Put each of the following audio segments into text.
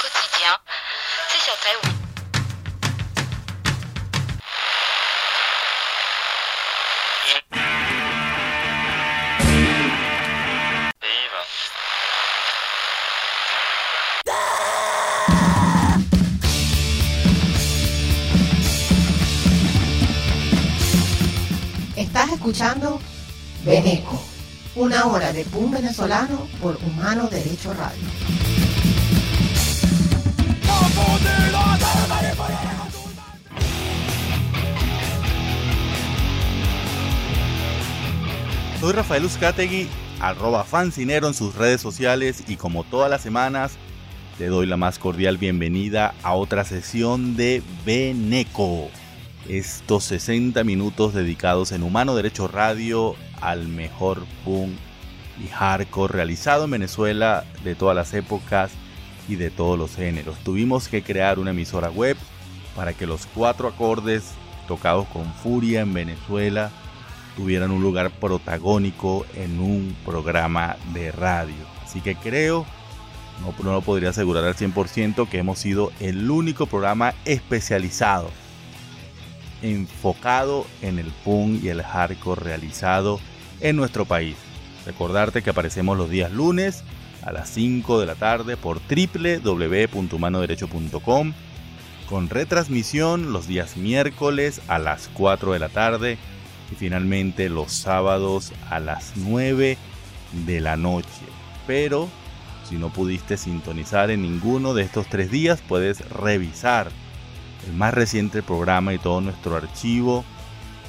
quotidien, c'est sur. Viva. Estás escuchando Beneco, una hora de pum venezolano por Humano Derecho Radio. Soy Rafael Uzcategui, arroba fancinero en sus redes sociales y como todas las semanas te doy la más cordial bienvenida a otra sesión de Beneco. Estos 60 minutos dedicados en Humano Derecho Radio al mejor punk y hardcore realizado en Venezuela de todas las épocas y de todos los géneros. Tuvimos que crear una emisora web para que los cuatro acordes tocados con furia en Venezuela tuvieran un lugar protagónico en un programa de radio. Así que creo, no, no lo podría asegurar al 100%, que hemos sido el único programa especializado, enfocado en el punk y el hardcore realizado en nuestro país. Recordarte que aparecemos los días lunes a las 5 de la tarde por www.humanoderecho.com con retransmisión los días miércoles a las 4 de la tarde y finalmente los sábados a las 9 de la noche. Pero si no pudiste sintonizar en ninguno de estos tres días, puedes revisar el más reciente programa y todo nuestro archivo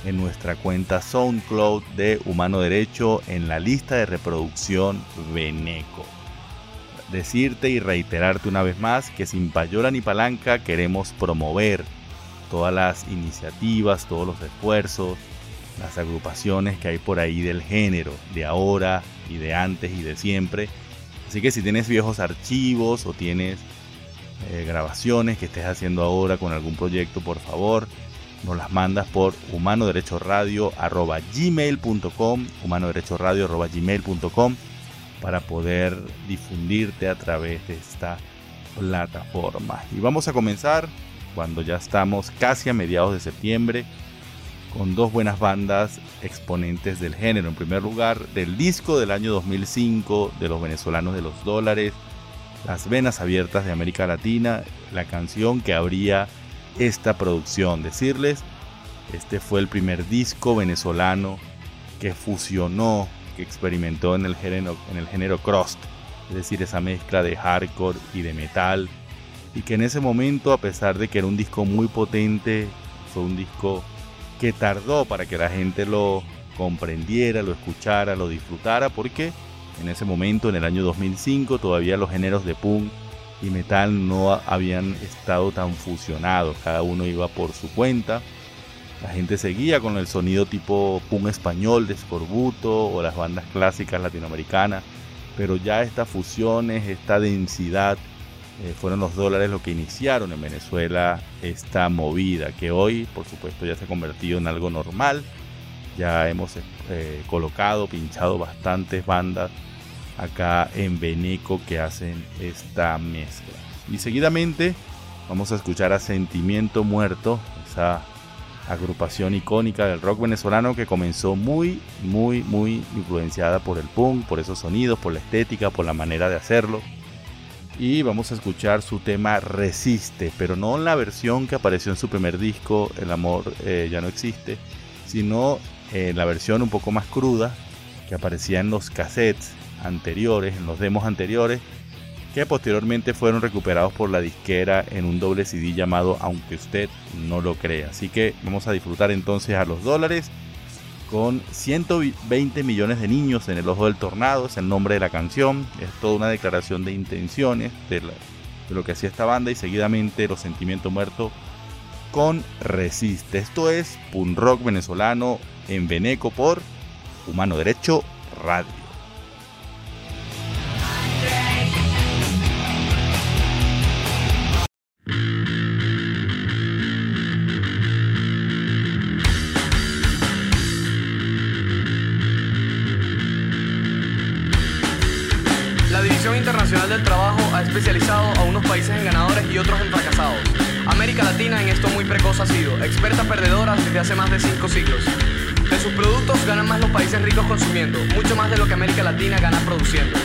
en nuestra cuenta SoundCloud de Humano Derecho en la lista de reproducción Beneco. Decirte y reiterarte una vez más que sin payola ni palanca queremos promover todas las iniciativas, todos los esfuerzos, las agrupaciones que hay por ahí del género, de ahora y de antes y de siempre. Así que si tienes viejos archivos o tienes eh, grabaciones que estés haciendo ahora con algún proyecto, por favor, nos las mandas por humanoderechoradio.gmail.com humanoderechoradio.gmail.com para poder difundirte a través de esta plataforma. Y vamos a comenzar cuando ya estamos casi a mediados de septiembre con dos buenas bandas exponentes del género. En primer lugar, del disco del año 2005 de los venezolanos de los dólares, Las Venas Abiertas de América Latina, la canción que abría esta producción. Decirles, este fue el primer disco venezolano que fusionó, que experimentó en el género, en el género crust, es decir, esa mezcla de hardcore y de metal. Y que en ese momento, a pesar de que era un disco muy potente, fue un disco que tardó para que la gente lo comprendiera, lo escuchara, lo disfrutara, porque en ese momento, en el año 2005, todavía los géneros de punk y metal no habían estado tan fusionados, cada uno iba por su cuenta. La gente seguía con el sonido tipo punk español de Scorbuto o las bandas clásicas latinoamericanas, pero ya estas fusiones, esta densidad, eh, fueron los dólares lo que iniciaron en Venezuela esta movida, que hoy por supuesto ya se ha convertido en algo normal. Ya hemos eh, colocado, pinchado bastantes bandas acá en Beneco que hacen esta mezcla. Y seguidamente vamos a escuchar a Sentimiento Muerto, esa agrupación icónica del rock venezolano que comenzó muy, muy, muy influenciada por el punk, por esos sonidos, por la estética, por la manera de hacerlo. Y vamos a escuchar su tema Resiste, pero no la versión que apareció en su primer disco, El amor eh, ya no existe, sino en la versión un poco más cruda que aparecía en los cassettes anteriores, en los demos anteriores, que posteriormente fueron recuperados por la disquera en un doble CD llamado Aunque usted no lo crea. Así que vamos a disfrutar entonces a los dólares con 120 millones de niños en el ojo del tornado, es el nombre de la canción, es toda una declaración de intenciones de, de lo que hacía esta banda y seguidamente Los Sentimientos Muertos con Resiste. Esto es Pun Rock venezolano en Beneco por Humano Derecho Radio. Esto muy precoz ha sido, experta perdedora desde hace más de cinco siglos. De sus productos ganan más los países ricos consumiendo, mucho más de lo que América Latina gana produciendo.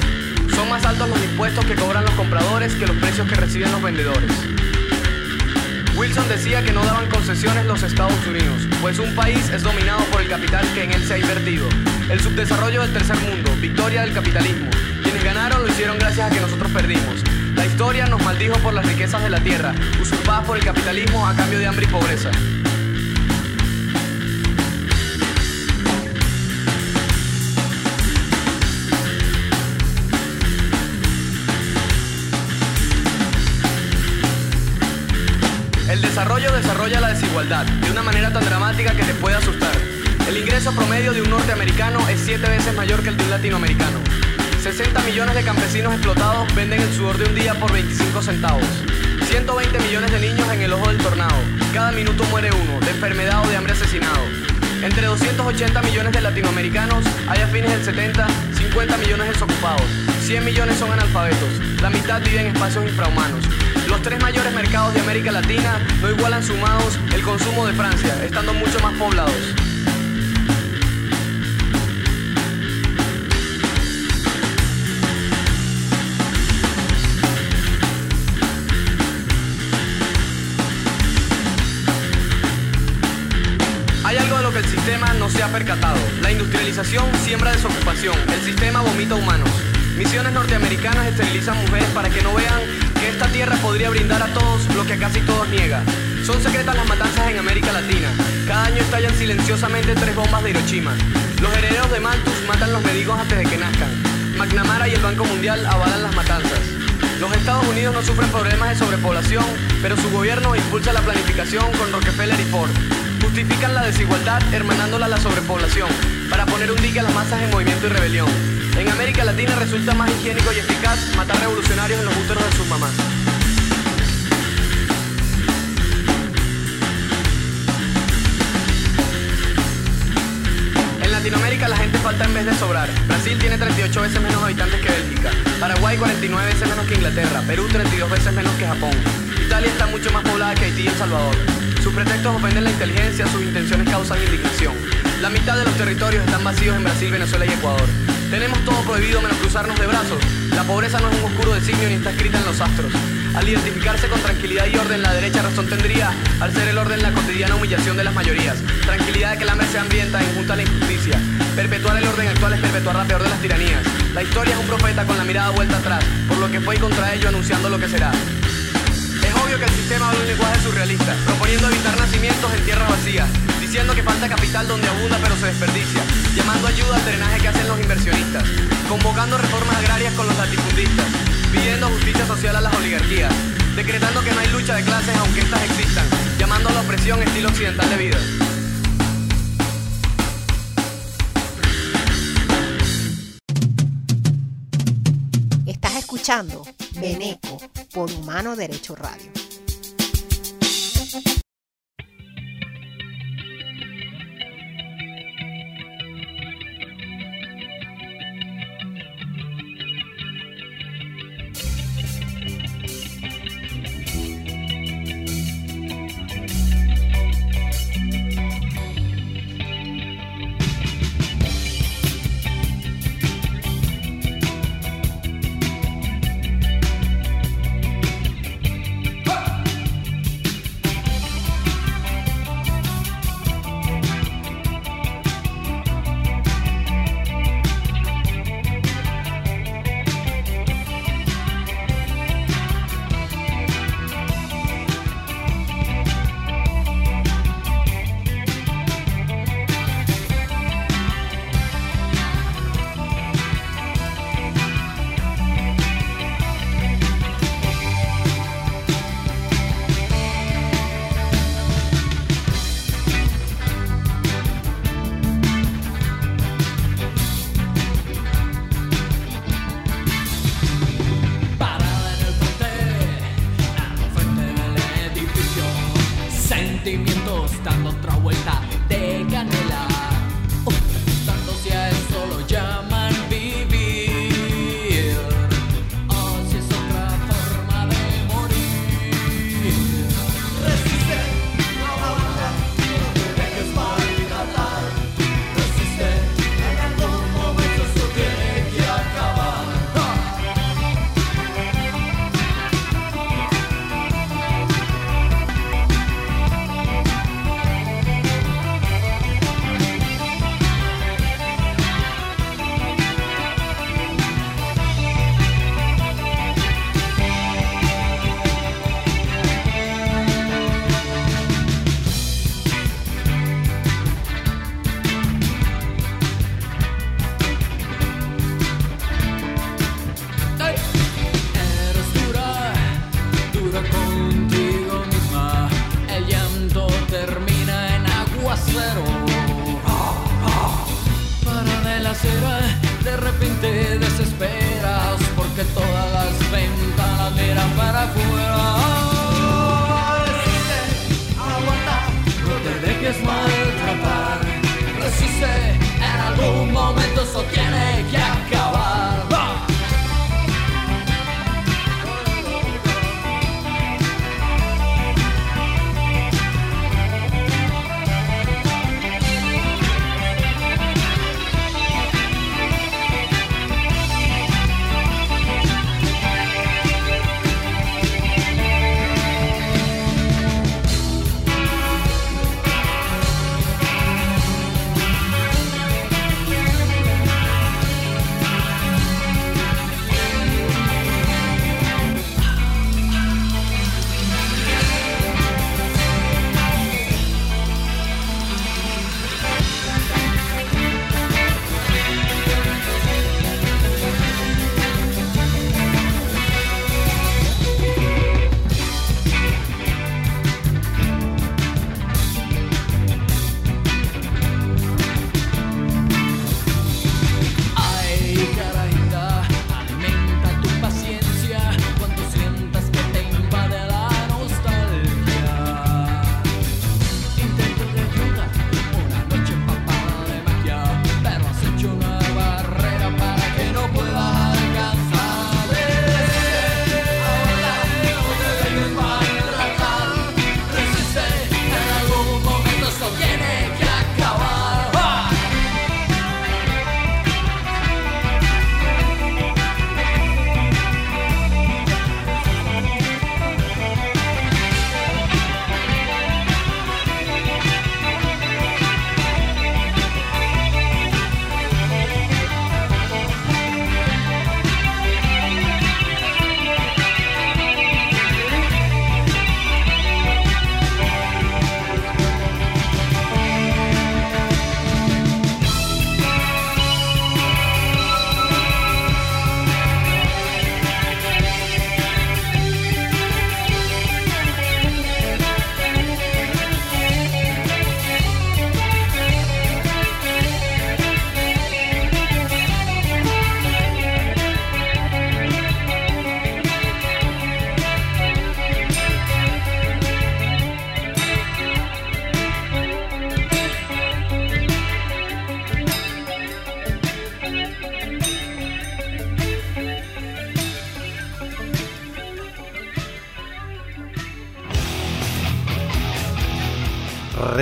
Son más altos los impuestos que cobran los compradores que los precios que reciben los vendedores. Wilson decía que no daban concesiones los Estados Unidos, pues un país es dominado por el capital que en él se ha invertido. El subdesarrollo del tercer mundo, victoria del capitalismo. Quienes ganaron lo hicieron gracias a que nosotros perdimos. La historia nos maldijo por las riquezas de la tierra, usurpadas por el capitalismo a cambio de hambre y pobreza. El desarrollo desarrolla la desigualdad de una manera tan dramática que te puede asustar. El ingreso promedio de un norteamericano es siete veces mayor que el de un latinoamericano. 60 millones de campesinos explotados venden el sudor de un día por 25 centavos. 120 millones de niños en el ojo del tornado. Cada minuto muere uno, de enfermedad o de hambre asesinado. Entre 280 millones de latinoamericanos hay a fines del 70 50 millones desocupados. 100 millones son analfabetos. La mitad vive en espacios infrahumanos. Los tres mayores mercados de América Latina no igualan sumados el consumo de Francia, estando mucho más poblados. Ha percatado. La industrialización siembra desocupación. El sistema vomita humanos. Misiones norteamericanas esterilizan mujeres para que no vean que esta tierra podría brindar a todos lo que casi todos niega. Son secretas las matanzas en América Latina. Cada año estallan silenciosamente tres bombas de Hiroshima. Los herederos de Malthus matan los mendigos antes de que nazcan. McNamara y el Banco Mundial avalan las matanzas. Los Estados Unidos no sufren problemas de sobrepoblación, pero su gobierno impulsa la planificación con Rockefeller y Ford. Justifican la desigualdad hermanándola a la sobrepoblación, para poner un dique a las masas en movimiento y rebelión. En América Latina resulta más higiénico y eficaz matar revolucionarios en los úteros de sus mamás. En Latinoamérica la gente falta en vez de sobrar. Brasil tiene 38 veces menos habitantes que Bélgica. Paraguay 49 veces menos que Inglaterra. Perú 32 veces menos que Japón. Italia está mucho más poblada que Haití y El Salvador. Sus pretextos ofenden la inteligencia, sus intenciones causan indignación. La mitad de los territorios están vacíos en Brasil, Venezuela y Ecuador. Tenemos todo prohibido menos cruzarnos de brazos. La pobreza no es un oscuro designio ni está escrita en los astros. Al identificarse con tranquilidad y orden, la derecha razón tendría al ser el orden la cotidiana humillación de las mayorías. Tranquilidad de que el hambre se hambrienta en junta a la injusticia. Perpetuar el orden actual es perpetuar la peor de las tiranías. La historia es un profeta con la mirada vuelta atrás, por lo que fue y contra ello anunciando lo que será. Que el sistema habla un lenguaje surrealista, proponiendo evitar nacimientos en tierras vacías, diciendo que falta capital donde abunda pero se desperdicia, llamando ayuda al drenaje que hacen los inversionistas, convocando reformas agrarias con los latifundistas, pidiendo justicia social a las oligarquías, decretando que no hay lucha de clases aunque éstas existan, llamando a la opresión estilo occidental de vida. Beneco por Humano Derecho Radio.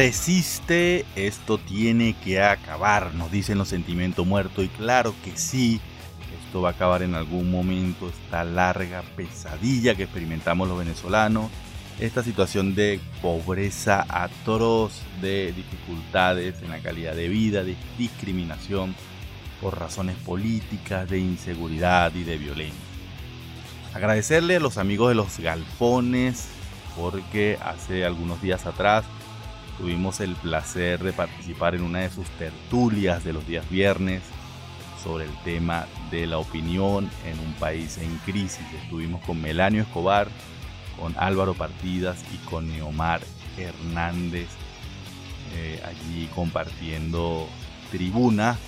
Resiste, esto tiene que acabar, nos dicen los sentimientos muertos y claro que sí, esto va a acabar en algún momento, esta larga pesadilla que experimentamos los venezolanos, esta situación de pobreza atroz, de dificultades en la calidad de vida, de discriminación por razones políticas, de inseguridad y de violencia. Agradecerle a los amigos de los galpones porque hace algunos días atrás tuvimos el placer de participar en una de sus tertulias de los días viernes sobre el tema de la opinión en un país en crisis. Estuvimos con Melanio Escobar, con Álvaro Partidas y con Neomar Hernández eh, allí compartiendo tribuna.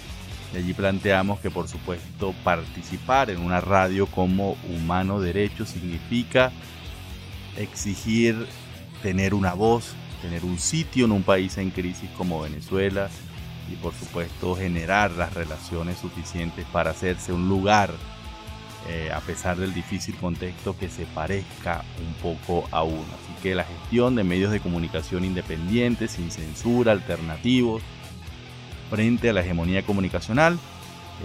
Y allí planteamos que por supuesto participar en una radio como humano derecho significa exigir tener una voz, tener un sitio en un país en crisis como Venezuela y por supuesto generar las relaciones suficientes para hacerse un lugar eh, a pesar del difícil contexto que se parezca un poco a uno. Así que la gestión de medios de comunicación independientes, sin censura, alternativos, frente a la hegemonía comunicacional,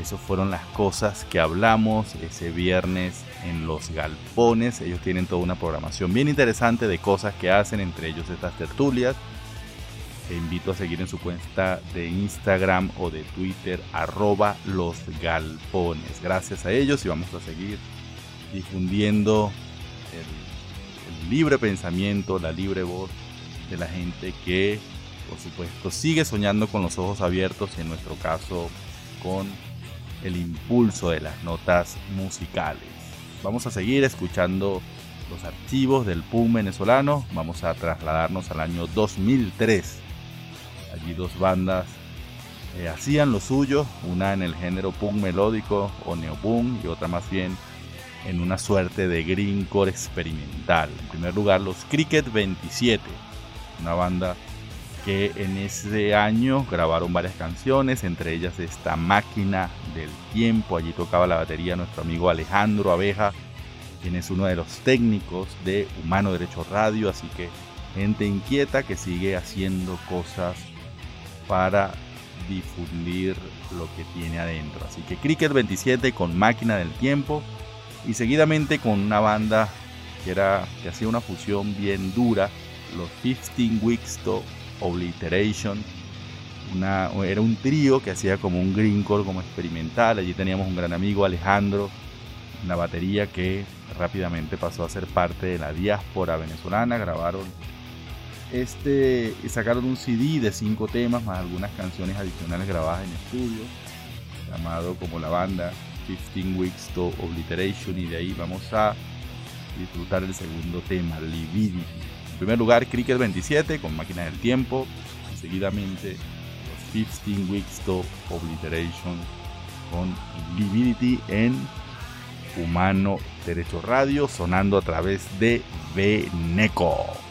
esas fueron las cosas que hablamos ese viernes en los galpones. Ellos tienen toda una programación bien interesante de cosas que hacen, entre ellos estas tertulias. Te invito a seguir en su cuenta de Instagram o de Twitter, arroba los galpones. Gracias a ellos y vamos a seguir difundiendo el, el libre pensamiento, la libre voz de la gente que, por supuesto, sigue soñando con los ojos abiertos y en nuestro caso con el impulso de las notas musicales. Vamos a seguir escuchando los archivos del PUM venezolano. Vamos a trasladarnos al año 2003. Allí dos bandas eh, hacían lo suyo, una en el género punk melódico o neopunk y otra más bien en una suerte de greencore experimental. En primer lugar, los Cricket 27, una banda que en ese año grabaron varias canciones, entre ellas esta Máquina del Tiempo. Allí tocaba la batería nuestro amigo Alejandro Abeja, quien es uno de los técnicos de Humano Derecho Radio, así que gente inquieta que sigue haciendo cosas para difundir lo que tiene adentro. Así que Cricket 27 con Máquina del Tiempo y seguidamente con una banda que, era, que hacía una fusión bien dura, los 15 Weeks to Obliteration. Era un trío que hacía como un greencore, como experimental. Allí teníamos un gran amigo, Alejandro, una batería que rápidamente pasó a ser parte de la diáspora venezolana. Grabaron este y sacaron un CD de cinco temas más algunas canciones adicionales grabadas en estudio, llamado como la banda 15 Weeks to Obliteration. Y de ahí vamos a disfrutar el segundo tema, Lividity. En primer lugar, Cricket 27 con Máquina del Tiempo. Seguidamente, los 15 Weeks to Obliteration con Lividity en Humano Derecho Radio, sonando a través de Veneco.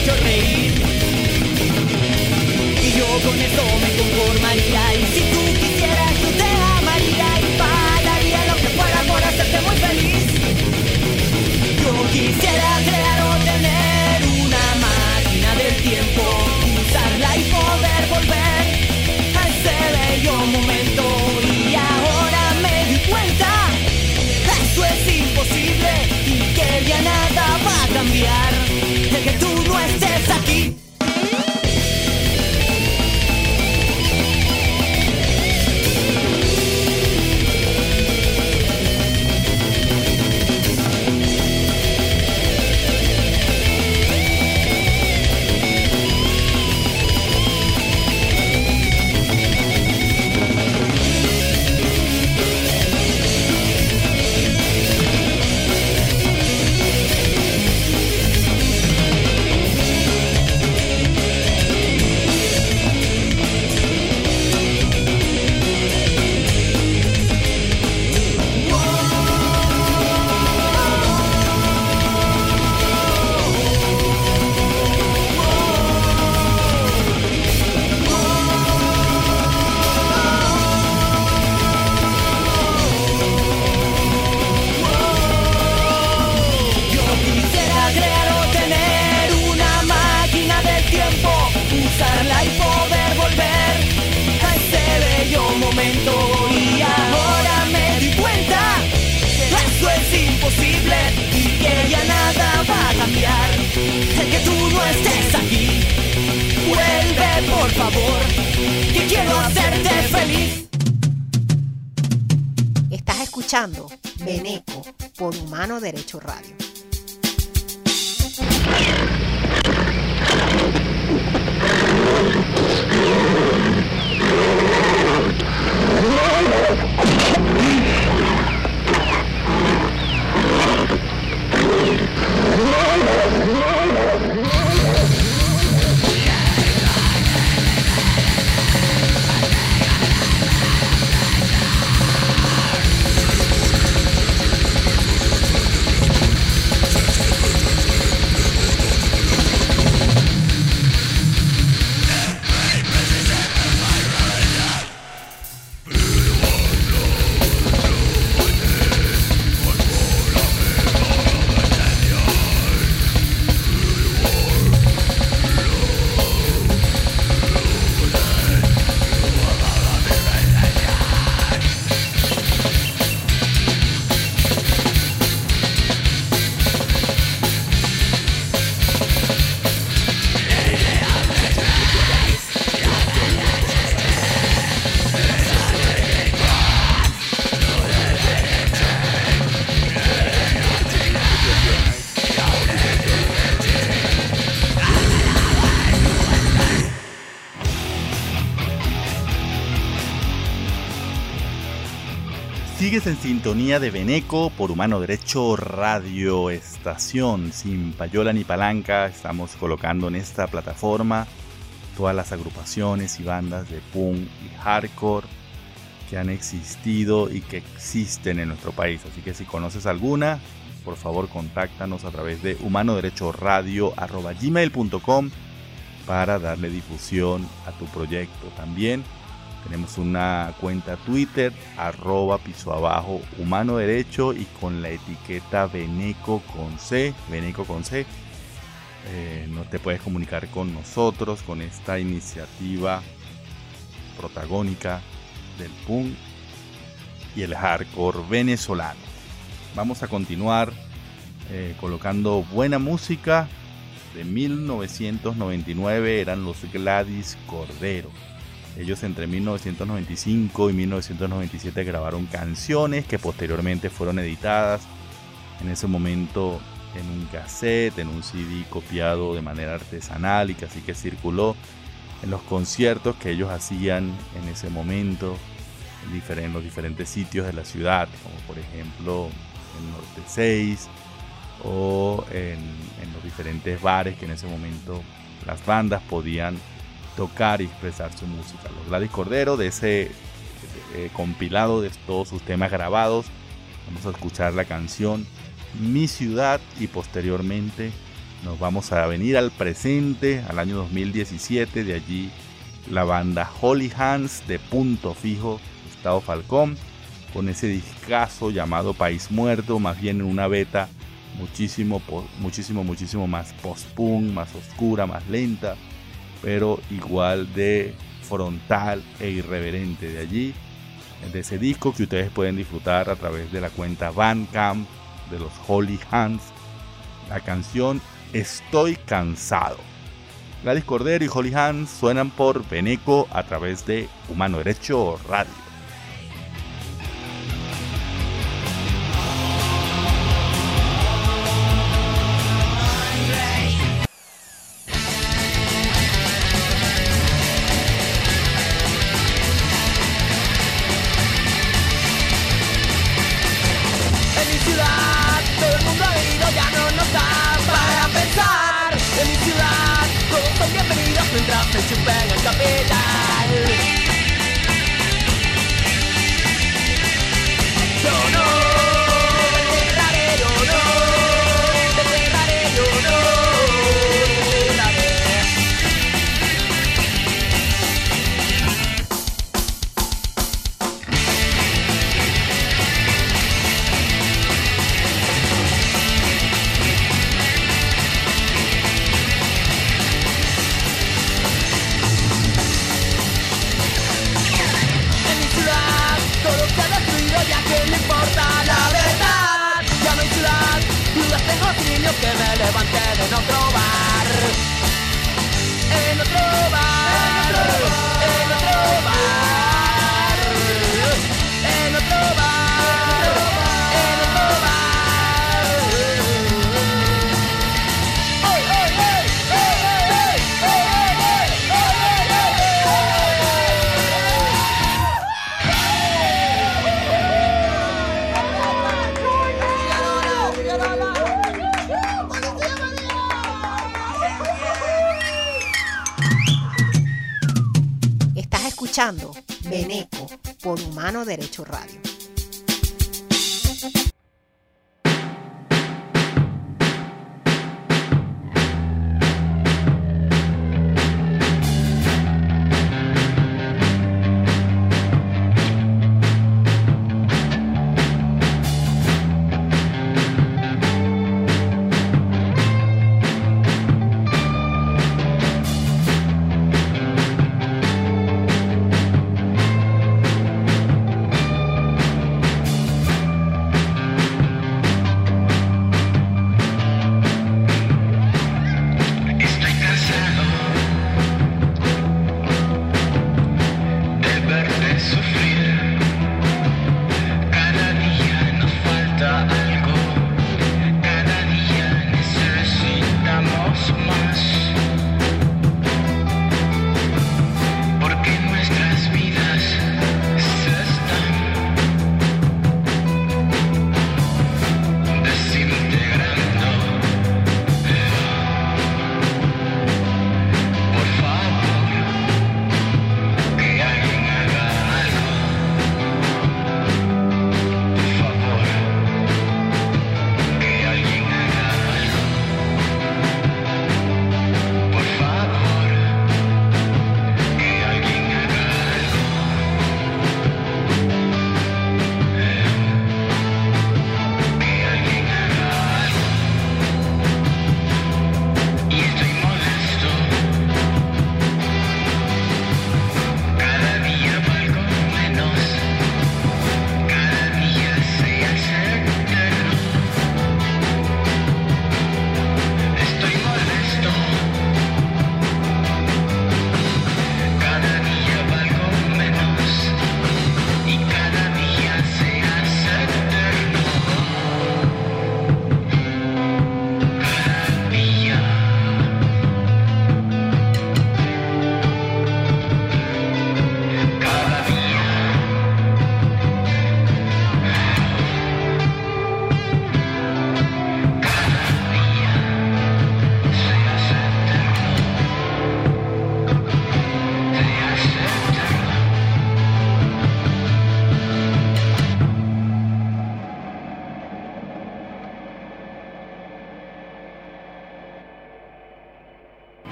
hecho reír. Y yo con eso me escuchando Beneco por Humano Derecho Radio. Sigues en sintonía de Beneco por Humano Derecho Radio Estación. Sin payola ni palanca, estamos colocando en esta plataforma todas las agrupaciones y bandas de punk y hardcore que han existido y que existen en nuestro país. Así que si conoces alguna, por favor contáctanos a través de humanoderechoradio.gmail.com para darle difusión a tu proyecto. También tenemos una cuenta Twitter, arroba piso abajo humano derecho y con la etiqueta Beneco con C, Beneco con C. Eh, no te puedes comunicar con nosotros con esta iniciativa protagónica del punk y el hardcore venezolano. Vamos a continuar eh, colocando buena música. De 1999 eran los Gladys Cordero. Ellos entre 1995 y 1997 grabaron canciones que posteriormente fueron editadas en ese momento en un cassette, en un CD copiado de manera artesanal y que así que circuló en los conciertos que ellos hacían en ese momento en, los diferentes sitios de la ciudad, como por ejemplo en Norte 6 o en, en los diferentes bares que en ese momento las bandas podían tocar y expresar su música. Los Gladys Cordero, de ese eh, compilado de todos sus temas grabados, vamos a escuchar la canción Mi Ciudad y posteriormente nos vamos a venir al presente, al año 2017, de allí la banda Holy Hands de Punto Fijo, Estado Falcón, con ese discazo llamado País Muerto, más bien en una beta muchísimo, muchísimo, muchísimo más post-punk, más oscura, más lenta, pero igual de frontal e irreverente. De allí, de ese disco que ustedes pueden disfrutar a través de la cuenta Bandcamp de los Holy Hands, la canción Estoy cansado. Gladys Cordero y Holy Hands suenan por Beneco a través de Humano Derecho Radio.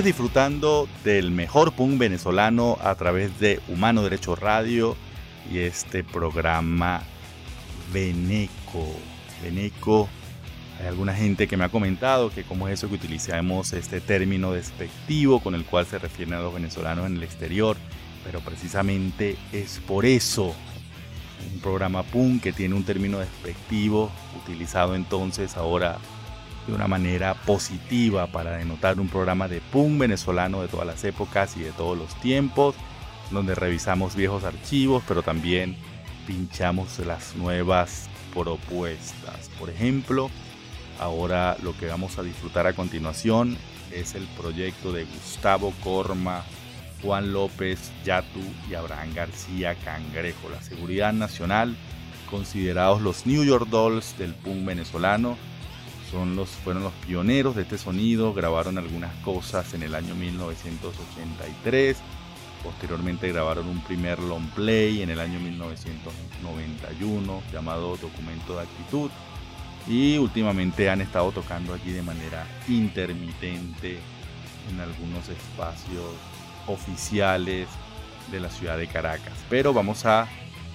Sigues disfrutando del mejor punk venezolano a través de Humano Derecho Radio y este programa Veneco. Veneco, hay alguna gente que me ha comentado que como es eso que utilizamos este término despectivo con el cual se refieren a los venezolanos en el exterior, pero precisamente es por eso un programa punk que tiene un término despectivo utilizado entonces ahora de una manera positiva para denotar un programa de punk venezolano de todas las épocas y de todos los tiempos, donde revisamos viejos archivos, pero también pinchamos las nuevas propuestas. Por ejemplo, ahora lo que vamos a disfrutar a continuación es el proyecto de Gustavo Corma, Juan López Yatu y Abraham García Cangrejo, la seguridad nacional, considerados los New York Dolls del punk venezolano fueron los pioneros de este sonido, grabaron algunas cosas en el año 1983, posteriormente grabaron un primer long play en el año 1991 llamado Documento de Actitud y últimamente han estado tocando aquí de manera intermitente en algunos espacios oficiales de la ciudad de Caracas. Pero vamos a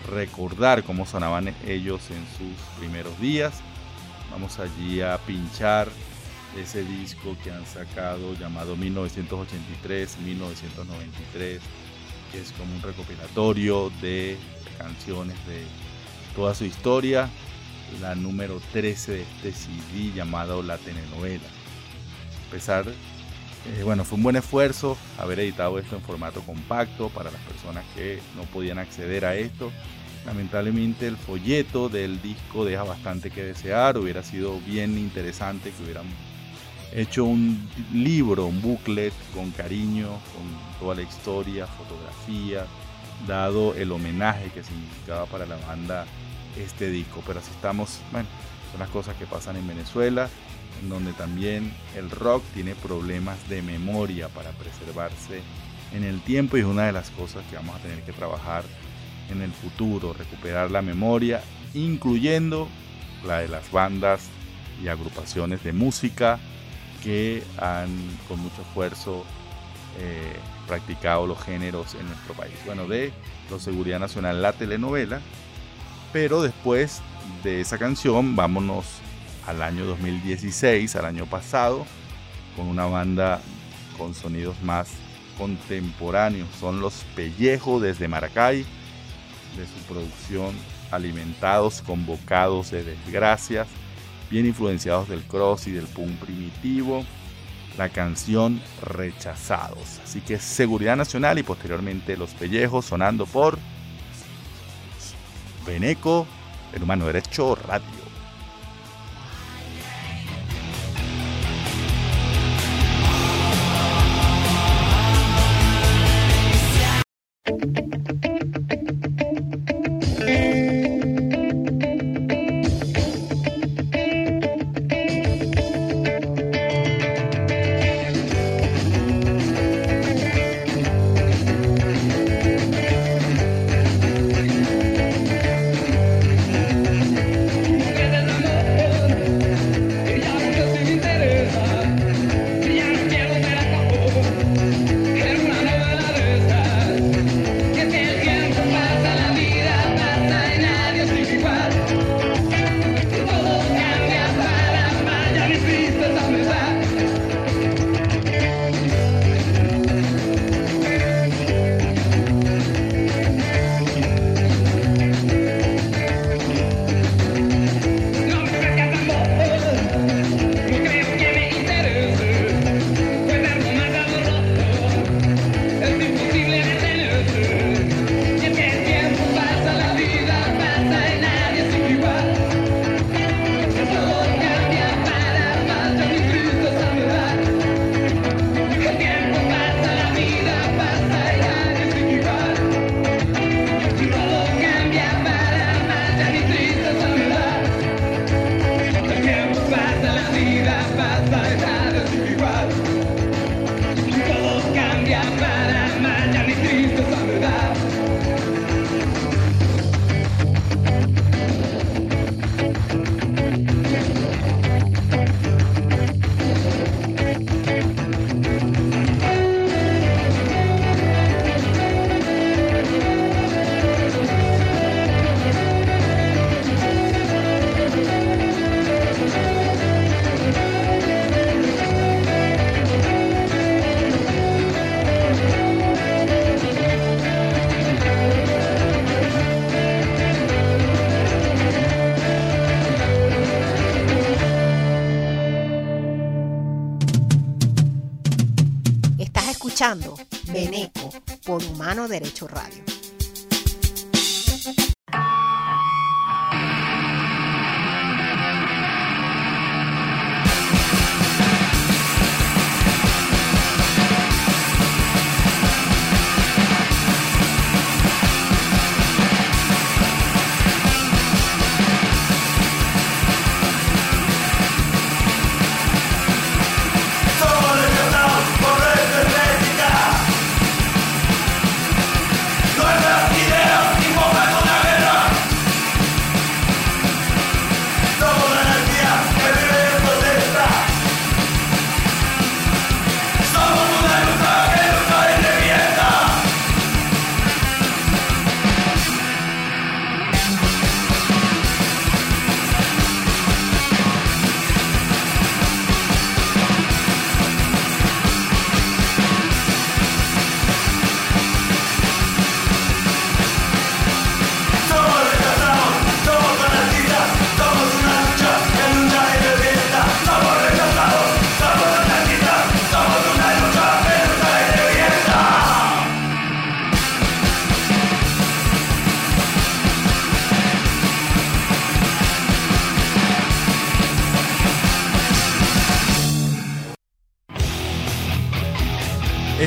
recordar cómo sonaban ellos en sus primeros días Vamos allí a pinchar ese disco que han sacado llamado 1983-1993, que es como un recopilatorio de canciones de toda su historia. La número 13 de este CD llamado La Telenovela. A pesar, eh, bueno, fue un buen esfuerzo haber editado esto en formato compacto para las personas que no podían acceder a esto Lamentablemente el folleto del disco deja bastante que desear, hubiera sido bien interesante que hubieran hecho un libro, un booklet con cariño, con toda la historia, fotografía, dado el homenaje que significaba para la banda este disco. Pero así estamos, bueno, son las cosas que pasan en Venezuela, en donde también el rock tiene problemas de memoria para preservarse en el tiempo y es una de las cosas que vamos a tener que trabajar en el futuro, recuperar la memoria, incluyendo la de las bandas y agrupaciones de música que han con mucho esfuerzo eh, practicado los géneros en nuestro país. Bueno, de los Seguridad Nacional, la telenovela, pero después de esa canción vámonos al año 2016, al año pasado, con una banda con sonidos más contemporáneos. Son los Pellejo desde Maracay, de su producción, alimentados con bocados de desgracias, bien influenciados del cross y del punk primitivo, la canción Rechazados. Así que Seguridad Nacional y posteriormente Los Pellejos sonando por Beneco, el humano derecho radio. badass man, and he's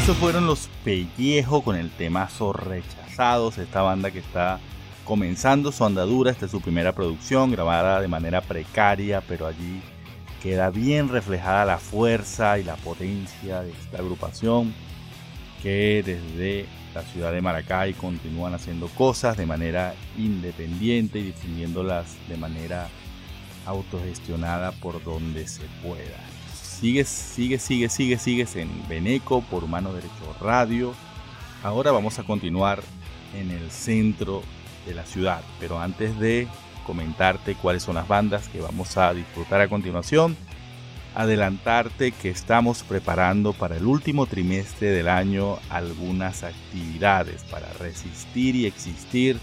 Esos fueron los Pellejo con el temazo Rechazados, esta banda que está comenzando su andadura, esta es su primera producción, grabada de manera precaria, pero allí queda bien reflejada la fuerza y la potencia de esta agrupación que desde la ciudad de Maracay continúan haciendo cosas de manera independiente y difundiéndolas de manera autogestionada por donde se pueda. Sigues, sigue, sigue, sigue, sigues en Beneco por Mano Derecho Radio. Ahora vamos a continuar en el centro de la ciudad, pero antes de comentarte cuáles son las bandas que vamos a disfrutar a continuación, adelantarte que estamos preparando para el último trimestre del año algunas actividades para resistir y existir,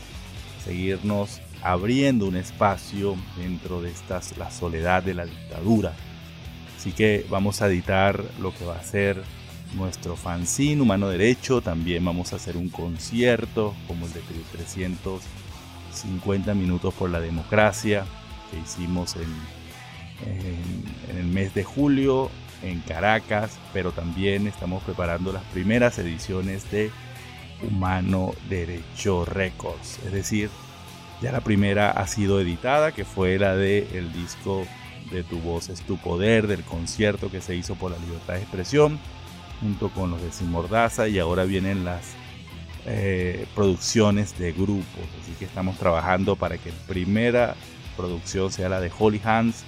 seguirnos abriendo un espacio dentro de estas la soledad de la dictadura. Así que vamos a editar lo que va a ser nuestro fanzine Humano Derecho. También vamos a hacer un concierto como el de 350 minutos por la democracia que hicimos en, en, el mes de julio en Caracas. Pero también estamos preparando las primeras ediciones de Humano Derecho Records. Es decir, ya la primera ha sido editada, que fue la de el disco de Tu Voz es Tu Poder, del concierto que se hizo por la libertad de expresión, junto con los de Sin Mordaza, y ahora vienen las eh, producciones de grupos. Así que estamos trabajando para que la primera producción sea la de Holy Hands,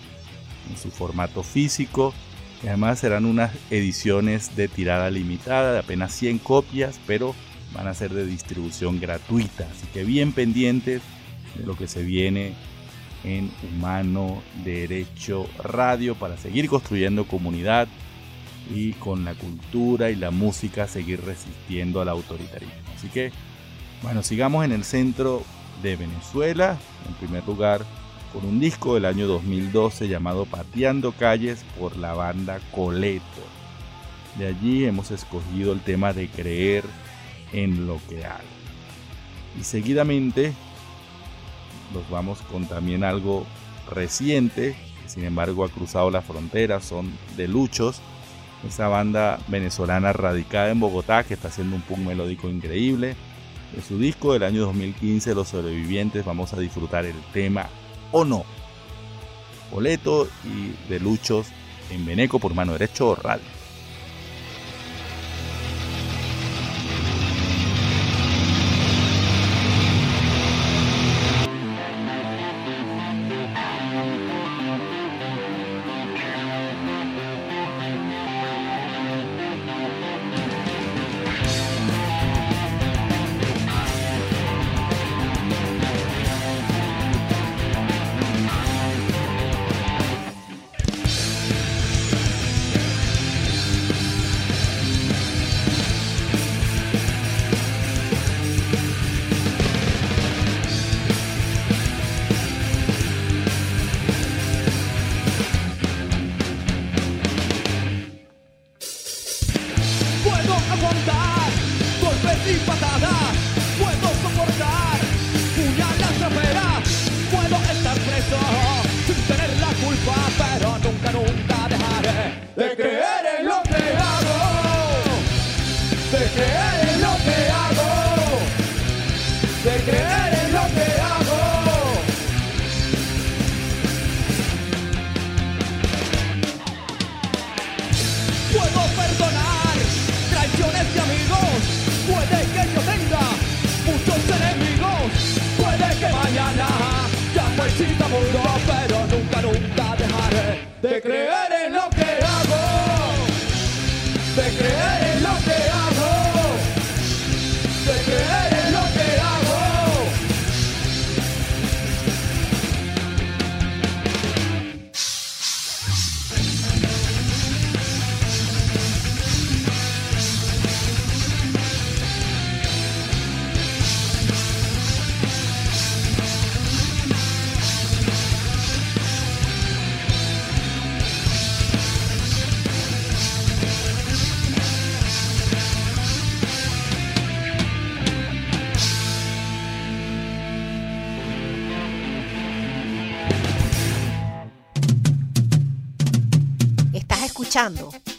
en su formato físico, además serán unas ediciones de tirada limitada, de apenas 100 copias, pero van a ser de distribución gratuita. Así que bien pendientes de lo que se viene en Humano Derecho Radio para seguir construyendo comunidad y con la cultura y la música seguir resistiendo al autoritarismo. Así que, bueno, sigamos en el centro de Venezuela, en primer lugar con un disco del año 2012 llamado Pateando Calles por la banda Coleto. De allí hemos escogido el tema de creer en lo que hago. Y seguidamente nos vamos con también algo reciente, sin embargo ha cruzado la frontera, son de Luchos, esa banda venezolana radicada en Bogotá que está haciendo un punk melódico increíble. De su disco del año 2015, Los Sobrevivientes, vamos a disfrutar el tema O No. Boleto y de Luchos en Beneco por mano derecho radio.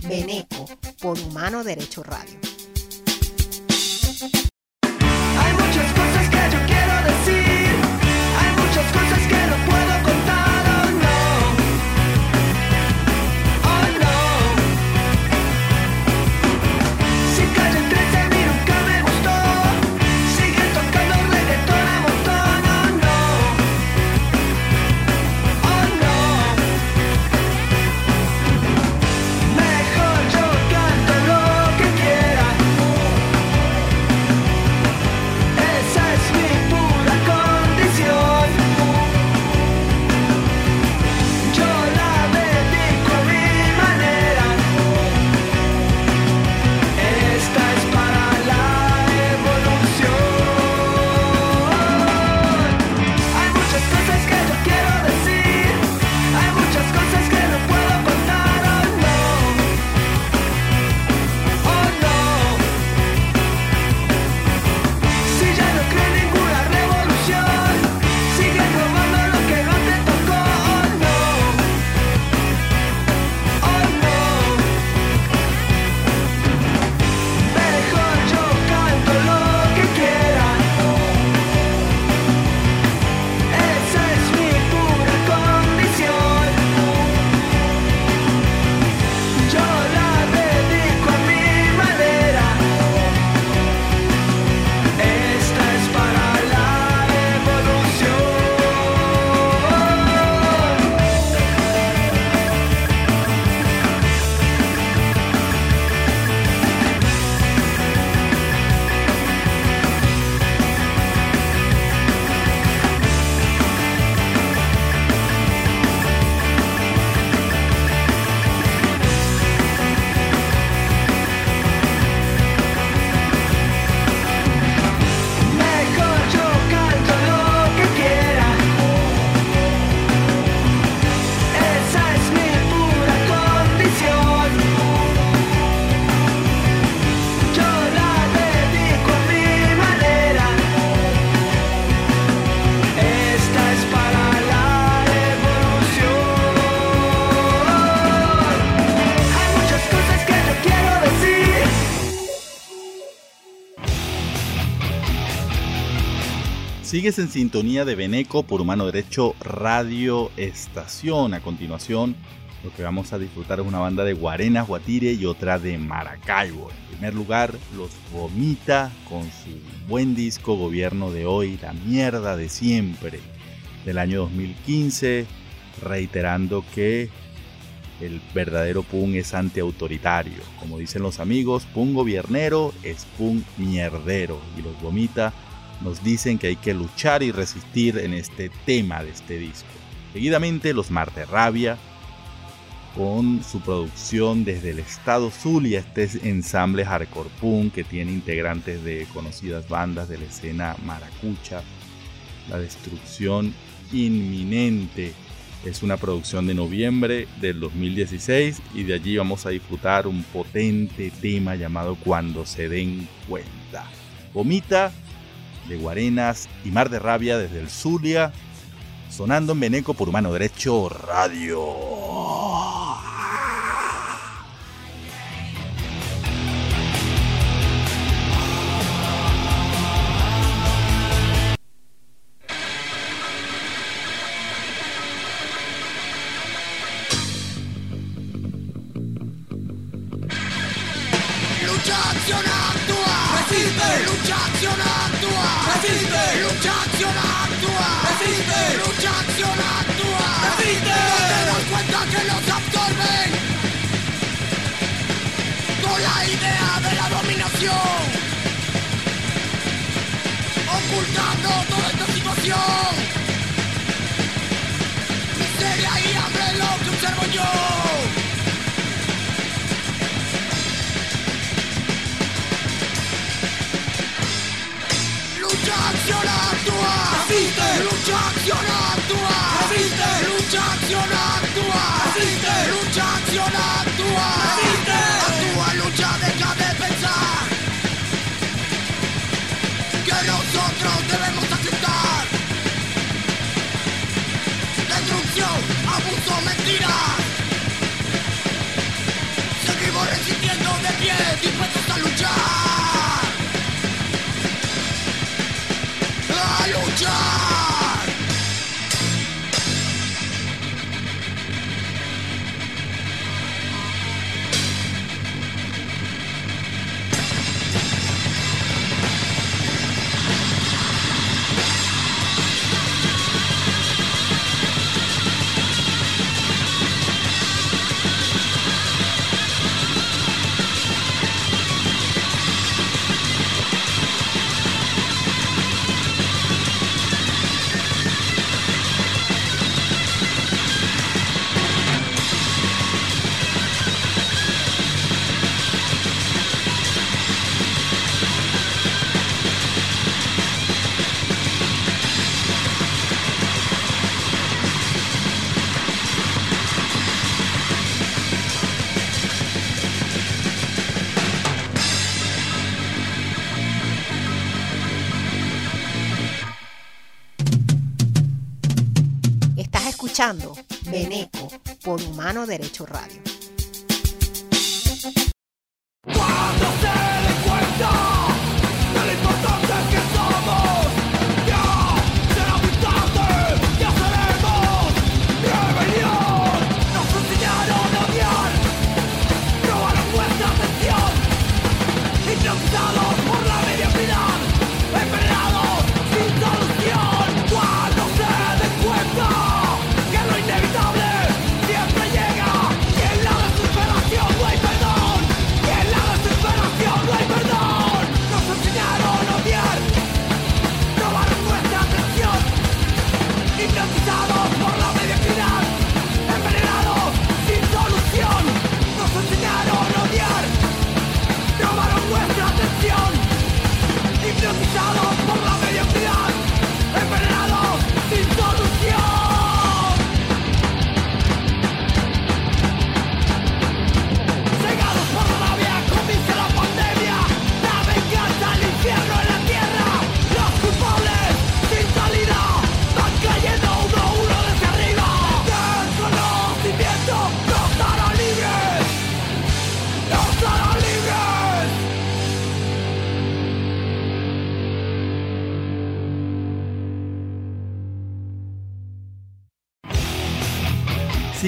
Beneco por Humano Derecho Sigues en sintonía de Beneco por Humano Derecho Radio Estación. A continuación, lo que vamos a disfrutar es una banda de Guarenas, Guatire y otra de Maracaibo. En primer lugar, los Vomita con su buen disco Gobierno de hoy, la mierda de siempre, del año 2015, reiterando que el verdadero PUN es antiautoritario. Como dicen los amigos, PUN gobiernero es PUN mierdero. Y los Vomita nos dicen que hay que luchar y resistir en este tema de este disco. Seguidamente los Marte Rabia con su producción desde el estado Zulia, este ensamble hardcore punk que tiene integrantes de conocidas bandas de la escena maracucha. La destrucción inminente es una producción de noviembre del 2016 y de allí vamos a disfrutar un potente tema llamado Cuando se den cuenta. Gomita, de Guarenas y Mar de Rabia desde el Zulia, sonando en Beneco por Humano Derecho Radio. Lucha, acción, actúa. Resiste. Lucha, acción. Ocultando toda esta situación. Miseria y hambre lo que observo yo. Resistiendo de pie, escuchando Beneco por Humano Derecho Radio.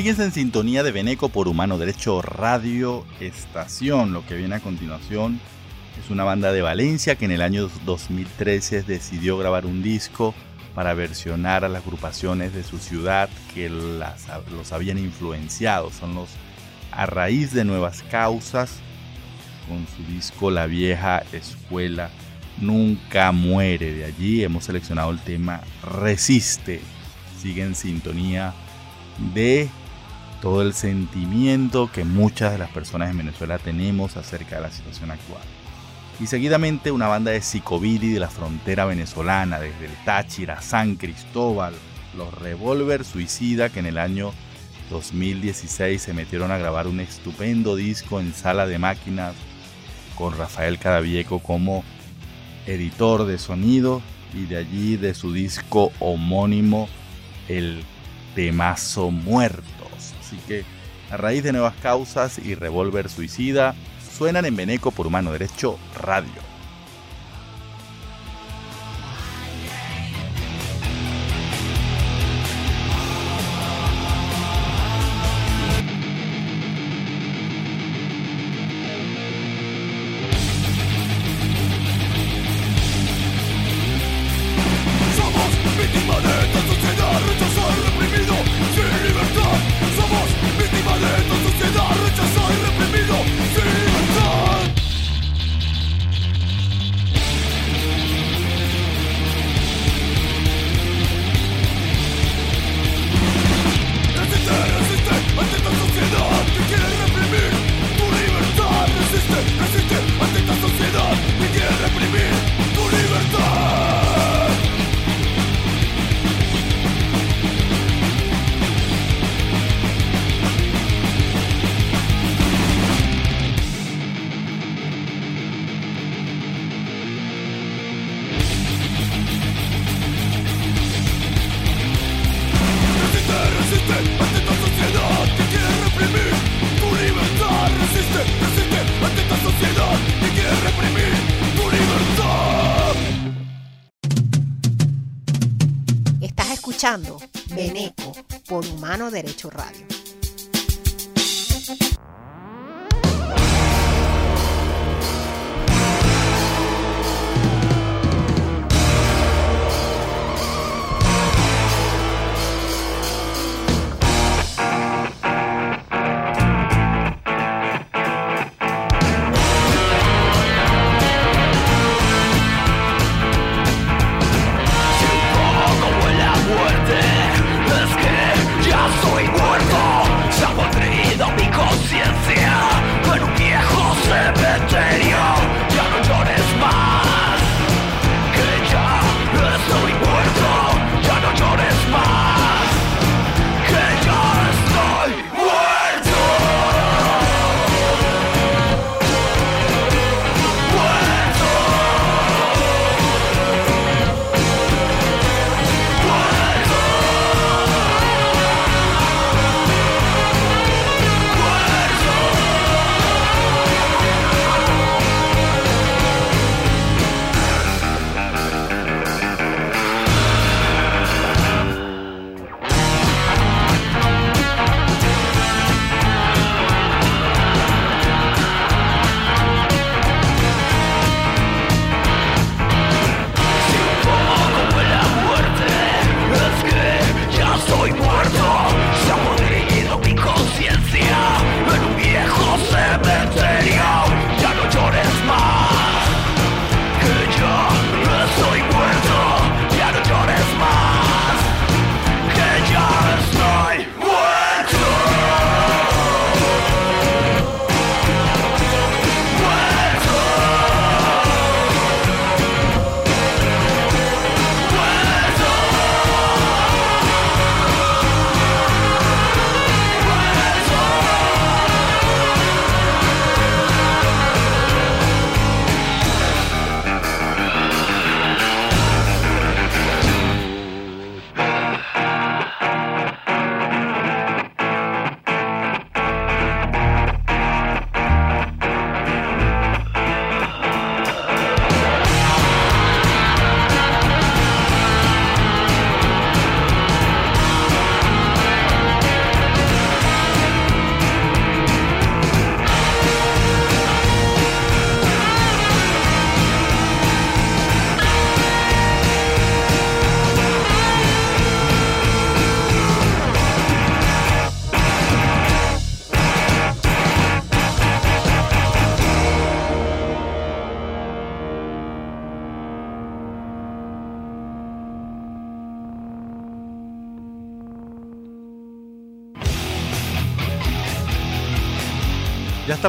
Sigues en sintonía de Beneco por Humano Derecho Radio Estación. Lo que viene a continuación es una banda de Valencia que en el año 2013 decidió grabar un disco para versionar a las agrupaciones de su ciudad que las- los habían influenciado. Son los A Raíz de Nuevas Causas con su disco La Vieja Escuela Nunca Muere. De allí hemos seleccionado el tema Resiste. Sigue en sintonía de todo el sentimiento que muchas de las personas en Venezuela tenemos acerca de la situación actual. Y seguidamente una banda de psicobilly de la frontera venezolana, desde el Táchira, San Cristóbal, los Revolver Suicida, que en el año 2016 se metieron a grabar un estupendo disco en sala de máquinas con Rafael Cadavieco como editor de sonido y de allí de su disco homónimo, el temazo Muertos. Así que a raíz de nuevas causas y revólver suicida, suenan en Beneco por Humano Derecho Radio. Humano Derecho Radio.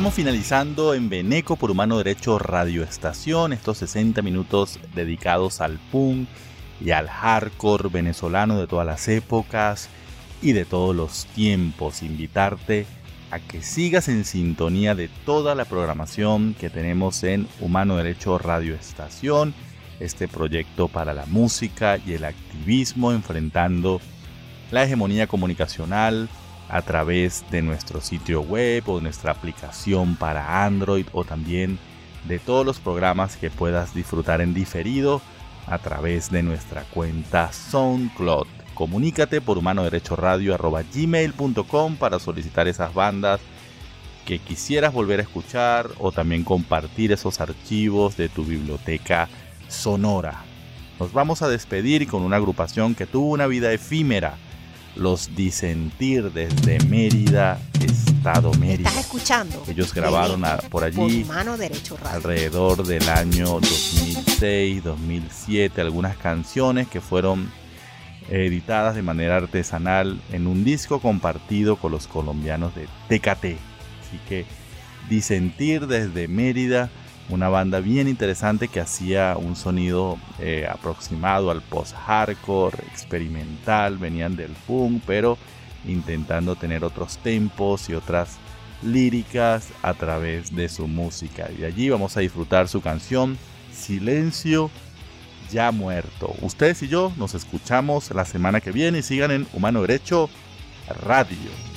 Estamos finalizando en Beneco por Humano Derecho Radio Estación, estos 60 minutos dedicados al punk y al hardcore venezolano de todas las épocas y de todos los tiempos. Invitarte a que sigas en sintonía de toda la programación que tenemos en Humano Derecho Radio Estación este proyecto para la música y el activismo enfrentando la hegemonía comunicacional a través de nuestro sitio web o nuestra aplicación para Android o también de todos los programas que puedas disfrutar en diferido a través de nuestra cuenta SoundCloud. Comunícate por humano derecho radio gmail.com para solicitar esas bandas que quisieras volver a escuchar o también compartir esos archivos de tu biblioteca sonora. Nos vamos a despedir con una agrupación que tuvo una vida efímera, los Disentir desde Mérida, Estado Mérida. ¿Estás escuchando? Ellos grabaron por allí derecho alrededor del año 2006, 2007 algunas canciones que fueron editadas de manera artesanal en un disco compartido con los colombianos de TKT. Así que Disentir desde Mérida, una banda bien interesante que hacía un sonido eh, aproximado al post-hardcore, experimental, venían del punk, pero intentando tener otros tempos y otras líricas a través de su música. Y allí vamos a disfrutar su canción Silencio ya muerto. Ustedes y yo nos escuchamos la semana que viene y sigan en Humano Derecho Radio.